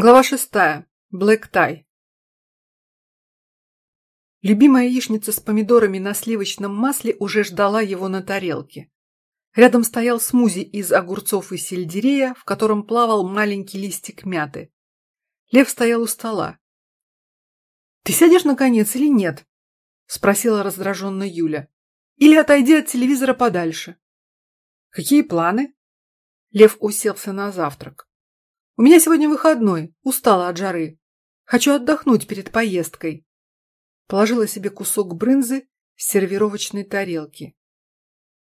Глава шестая. Блэк Тай. Любимая яичница с помидорами на сливочном масле уже ждала его на тарелке. Рядом стоял смузи из огурцов и сельдерея, в котором плавал маленький листик мяты. Лев стоял у стола. «Ты сядешь, наконец, или нет?» – спросила раздраженно Юля. «Или отойди от телевизора подальше». «Какие планы?» Лев уселся на завтрак. У меня сегодня выходной, устала от жары. Хочу отдохнуть перед поездкой. Положила себе кусок брынзы с сервировочной тарелки.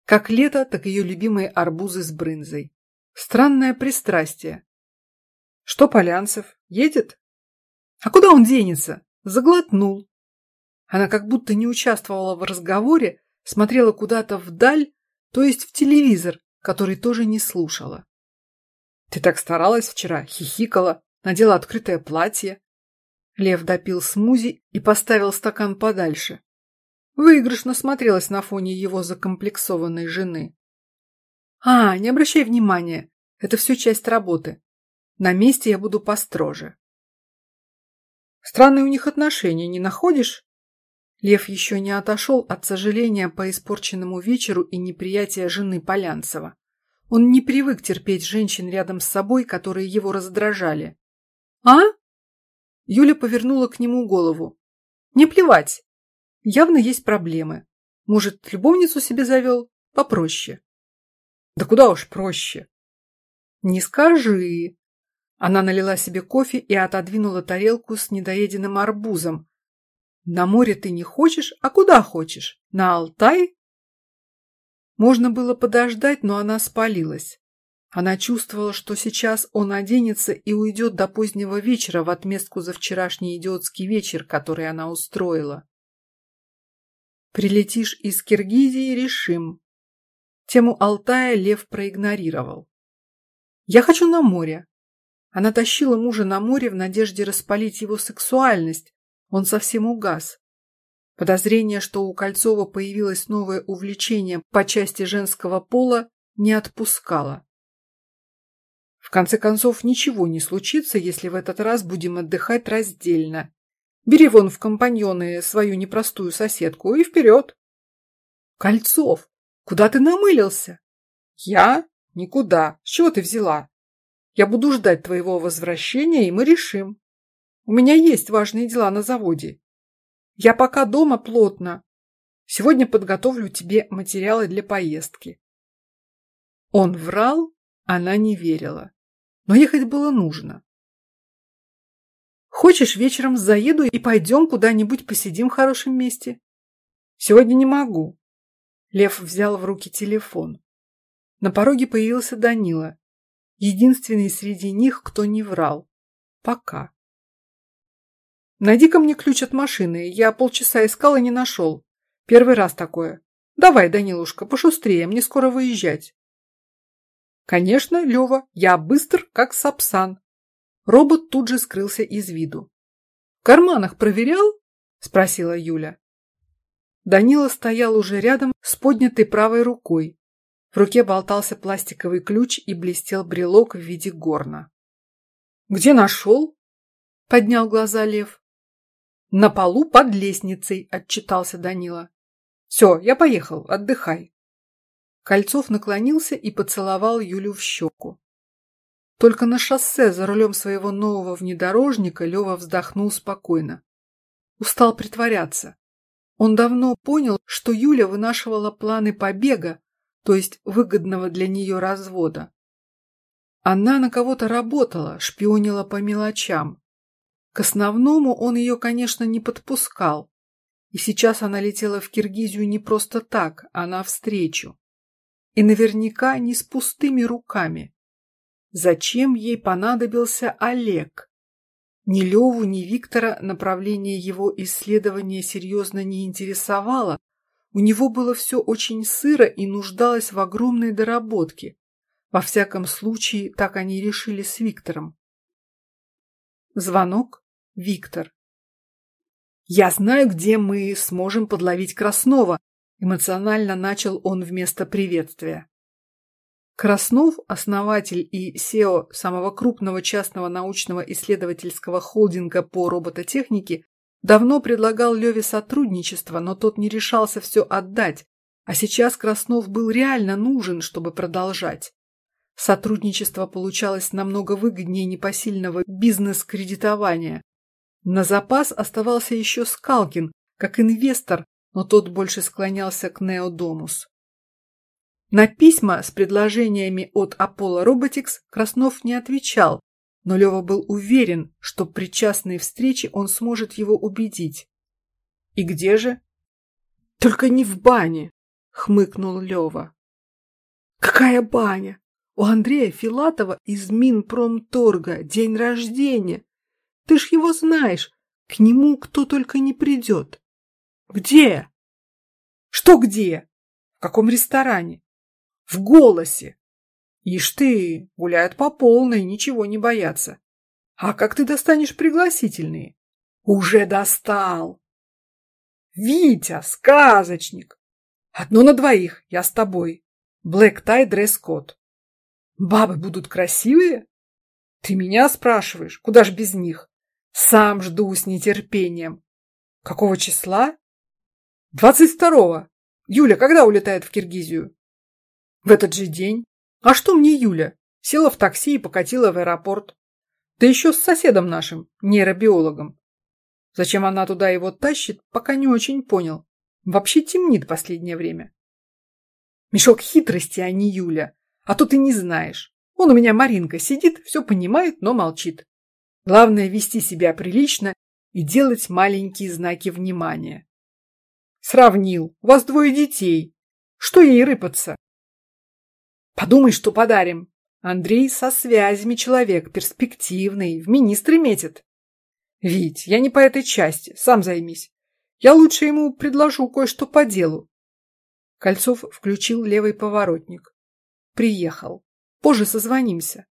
Как лето, так ее любимые арбузы с брынзой. Странное пристрастие. Что Полянцев? Едет? А куда он денется? Заглотнул. Она как будто не участвовала в разговоре, смотрела куда-то вдаль, то есть в телевизор, который тоже не слушала. Ты так старалась вчера, хихикала, надела открытое платье. Лев допил смузи и поставил стакан подальше. Выигрышно смотрелась на фоне его закомплексованной жены. А, не обращай внимания, это все часть работы. На месте я буду построже. Странные у них отношения, не находишь? Лев еще не отошел от сожаления по испорченному вечеру и неприятия жены Полянцева. Он не привык терпеть женщин рядом с собой, которые его раздражали. «А?» Юля повернула к нему голову. «Не плевать. Явно есть проблемы. Может, любовницу себе завел? Попроще». «Да куда уж проще». «Не скажи». Она налила себе кофе и отодвинула тарелку с недоеденным арбузом. «На море ты не хочешь, а куда хочешь? На Алтай можно было подождать, но она спалилась. Она чувствовала, что сейчас он оденется и уйдет до позднего вечера в отместку за вчерашний идиотский вечер, который она устроила. «Прилетишь из Киргизии, решим». Тему Алтая Лев проигнорировал. «Я хочу на море». Она тащила мужа на море в надежде распалить его сексуальность. Он совсем угас. Подозрение, что у Кольцова появилось новое увлечение по части женского пола, не отпускало. В конце концов, ничего не случится, если в этот раз будем отдыхать раздельно. Бери вон в компаньоны свою непростую соседку и вперед. Кольцов, куда ты намылился? Я? Никуда. С чего ты взяла? Я буду ждать твоего возвращения, и мы решим. У меня есть важные дела на заводе. Я пока дома плотно. Сегодня подготовлю тебе материалы для поездки. Он врал, она не верила. Но ехать было нужно. Хочешь, вечером заеду и пойдем куда-нибудь посидим в хорошем месте? Сегодня не могу. Лев взял в руки телефон. На пороге появился Данила. Единственный среди них, кто не врал. Пока. Найди-ка мне ключ от машины. Я полчаса искал и не нашел. Первый раз такое. Давай, Данилушка, пошустрее, мне скоро выезжать. Конечно, Лева, я быстр, как сапсан. Робот тут же скрылся из виду. В карманах проверял? Спросила Юля. Данила стоял уже рядом с поднятой правой рукой. В руке болтался пластиковый ключ и блестел брелок в виде горна. «Где нашел?» — поднял глаза Лев. «На полу под лестницей», – отчитался Данила. «Все, я поехал, отдыхай». Кольцов наклонился и поцеловал Юлю в щеку. Только на шоссе за рулем своего нового внедорожника Лева вздохнул спокойно. Устал притворяться. Он давно понял, что Юля вынашивала планы побега, то есть выгодного для нее развода. Она на кого-то работала, шпионила по мелочам, к основному он ее, конечно, не подпускал. И сейчас она летела в Киргизию не просто так, а навстречу. И наверняка не с пустыми руками. Зачем ей понадобился Олег? Ни Леву, ни Виктора направление его исследования серьезно не интересовало. У него было все очень сыро и нуждалось в огромной доработке. Во всяком случае, так они решили с Виктором. Звонок. Виктор. «Я знаю, где мы сможем подловить Краснова», эмоционально начал он вместо приветствия. Краснов, основатель и SEO самого крупного частного научного исследовательского холдинга по робототехнике, давно предлагал Леве сотрудничество, но тот не решался все отдать, а сейчас Краснов был реально нужен, чтобы продолжать. Сотрудничество получалось намного выгоднее непосильного бизнес-кредитования. На запас оставался еще Скалкин, как инвестор, но тот больше склонялся к Неодомус. На письма с предложениями от Apollo Robotics Краснов не отвечал, но Лева был уверен, что при частной встрече он сможет его убедить. «И где же?» «Только не в бане», — хмыкнул Лева. «Какая баня? У Андрея Филатова из Минпромторга день рождения. Ты ж его знаешь, к нему кто только не придет». «Где?» «Что где? В каком ресторане?» в голосе. Ишь ты, гуляют по полной, ничего не боятся. А как ты достанешь пригласительные? Уже достал. Витя, сказочник. Одно на двоих, я с тобой. Блэк тай, дресс-код. Бабы будут красивые? Ты меня спрашиваешь, куда ж без них? Сам жду с нетерпением. Какого числа? Двадцать второго. Юля когда улетает в Киргизию? В этот же день? А что мне Юля? Села в такси и покатила в аэропорт. Да еще с соседом нашим, нейробиологом. Зачем она туда его тащит, пока не очень понял. Вообще темнит последнее время. Мешок хитрости, а не Юля. А то ты не знаешь. Он у меня Маринка сидит, все понимает, но молчит. Главное вести себя прилично и делать маленькие знаки внимания. Сравнил. У вас двое детей. Что ей рыпаться? Подумай, что подарим. Андрей со связями человек, перспективный, в министры метит. Вить, я не по этой части, сам займись. Я лучше ему предложу кое-что по делу. Кольцов включил левый поворотник. Приехал. Позже созвонимся.